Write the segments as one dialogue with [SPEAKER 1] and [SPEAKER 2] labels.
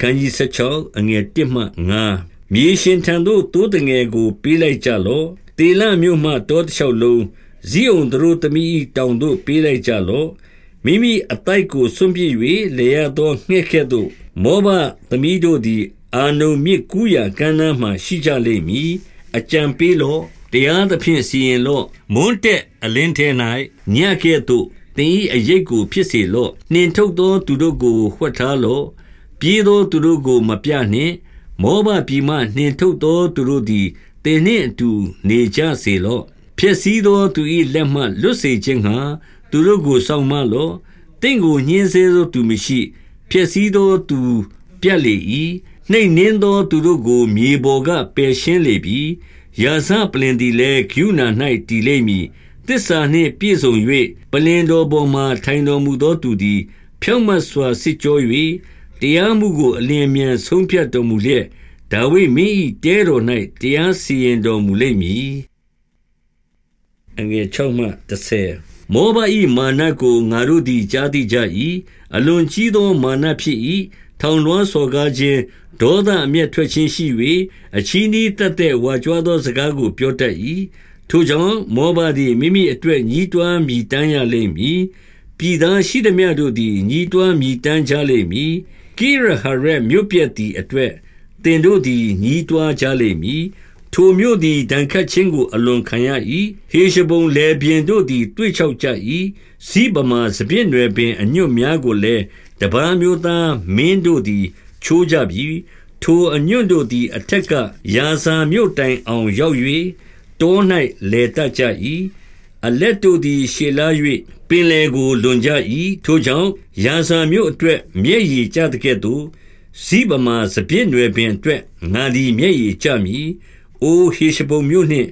[SPEAKER 1] အခန်းကြီး16အငယ်1မှ9မြေရှင်ထံသို့တိုးတငယ်ကို ပေးလိုက်ကြလော့တေလမြို့မှတောတစ်လျှောက်လုံးဇီးုံတို့သမီးတောင်သို့ပေးလိုက်ကြလော့မိမိအတိုက်ကိုစွန့်ပစ်၍လေရသောငှက်ကဲ့သို့မောဘသမီးတို့သည် အာနုံမြစ်ကူးရာကမ်းနားမှရှိကြလိမ့်မည်အကြံပေးလော့တရားသဖြင့်စီရင်လော့မွန်းတက်အလင်းထဲ၌ညကဲ့သို့သင်၏အရေးကိုဖြစ်စေလော့နှင်ထုတ်သောသူတို့ကိုဝှက်ထားလော့ ပြေးသောသူတို့ကိုမပြနှင့်မောဘပြည်မှနှင်ထုတ်သောသူတို့သည်တင်နှင့်အတူနေကြစေလော့ဖြစ်စည်းသောသူ၏လက်မှလွတ်စေခြင်းဟာသူတို့ကိုစောင့်မလော့တင့်ကိုညှင်းဆဲသောသူမရှိဖြစ်စည်းသောသူပြက်လေ၏နှိမ့်နှင်းသောသူတို့ကို မြေပေါ်ကပယ်ရှင်းလေပြီရာဇပလင်သည်လည်းဂုဏ၌တည်လိမ့်မည်တစ္ဆာနှင့်ပြည့်စုံ၍ပလင်တော်ပေါ်မှထိုင်တော်မူသောသူသည် ဖြောင့်မတ်စွာစစ်ကြော၍ တရားမှုကို အလင်းမြန်ဆုံးဖြတ်တော်မူလျက်ဒါဝိမင်း၏တဲတော်၌တရားစီရင်တော်မူလိမ့်မည်အငယ်6မှ10မောဘ၏မာနကိုငါတို့သည်ကြားသိကြ၏အလွန်ကြီးသောမာနဖြစ်၏ထောင်လွှမ်းစော်ကားခြင်းဒေါသအမျက်ထွက်ခြင်းရှိ၍အချီးနှီးတက်တဲ့ဝါကြွားသောစကားကိုပြောတတ်၏ထိုကြောင့်မောဘသည်မိမိအတွက်ညီးတွားမြည်တမ်းရလိမ့်မည်ပြည်သားရှိသည်များတို့သည်ညီးတွားမြည်တမ်းကြလိမ့်မည် ကိရဟရက်မြို့ပြက်သည်အတွက်တင်တို့သည်ညီးတွားကြလိမ့်မည်ထိုမြို့သည်ဒဏ်ခတ်ခြင်းကိုအလွန်ခံရ၏ဟေရှဘုံလေပြင်းတို့သည်တွေ့ချောက်ကြ၏စီးပမာစပြည့်နွယ်ပင်အညွတ်များကိုလည်းတပန်းမျိုးသားမင်းတို့သည် ချိုးကြပြီထိုအညွန့်တို့သည် အထက်ကယာဇာမြို့တိုင်အောင်ရောက်၍တော၌လေတက်ကြ၏ အလက်တို့သည်ရှေလာ၍ပင်လေကိုလွန်ကြ၏ထိုကြောင့်ယာဇာမြို့အတွက်မျက်ရည်ကျတဲ့ကဲ့သို့ဇိဗမာစပြည့်နွယ်ပင်အတွက်ငါသည်မျက်ရည်ကျမည်အိုဟေရှဘုံမြို့နှင့်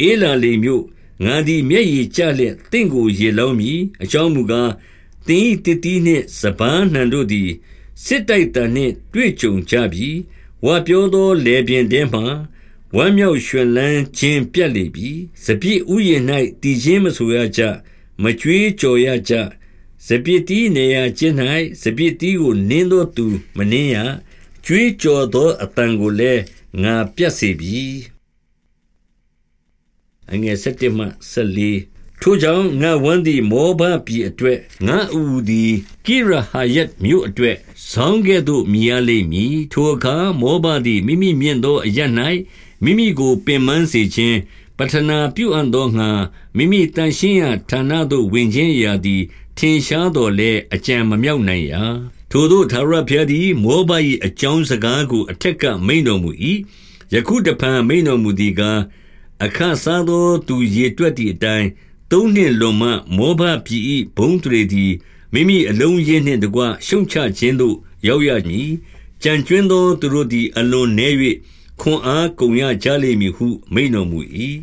[SPEAKER 1] အေလာလေမြို့ငါသည်မျက်ရည်ကျလျက်တင့်ကိုရေလောင်းမည်အကြောင်းမူကားတင်းတတိနှင့်စပန်းနှံတို့သည်စစ်တိုက်တန်နှင့်တွေ့ကြုံကြပြီဝါပြောသောလေပြင်းတဲမှ ဝမ်းမြောက်ရွှင်လန်းခြင်းပြက်လေပြီစပြည့်ဥယျာဉ်၌တည်ခြင်းမဆိုရကြမကြွေးကြော်ရကြစပြည့်တီးနေရခြင်း၌စပြည့်တီးကိုနင်းသောသူမနင်းရကြွေးကြော်သောအတန်ကိုလည်းငါပြတ်စေပြီအငယ်7မှ14ထိုကြောင့်ငါဝမ်းသည်မောဘပြည်အတွက်ငါအူသည်ကိရဟာယတ်မြို့အတွက်ဆောင်းကဲ့သို့မြည်ရလိမ့်မည်ထိုအခါမောဘသည်မိမိမြင့်သောအရ၌ မိမိကိုပင်ပန်းစေခြင်းပထနာပြုအံ့သောငါမိမိတန်ရှင်းရာဌာနသို့ဝင်ခြင်းရာသည်ထင်ရှားတော်လဲအကြံမမြောက်နိုင်ရာထိုတို့သာရဘုရားသည်မောဘ၏အကြောင်းစကားကိုအထက်ကမိန်တော်မူ၏ယခုတဖန်မိန်တော်မူသည်ကားအခစားသောသူရေတွက်သည့်အတိုင်းသုံးနှင့်လွန်မှမောဘပြည်၏ဘုံတွေသည်မိမိအလုံးရင်းနှင့်တကွရှုံချခြင်းသို့ရောက်ရမည်ကြံကျွင်းသောသူတို့သည်အလွန်နည်း၍ ခွန်အားကုန်ရကြလိမ့်မည်ဟု မိန်တော်မူ၏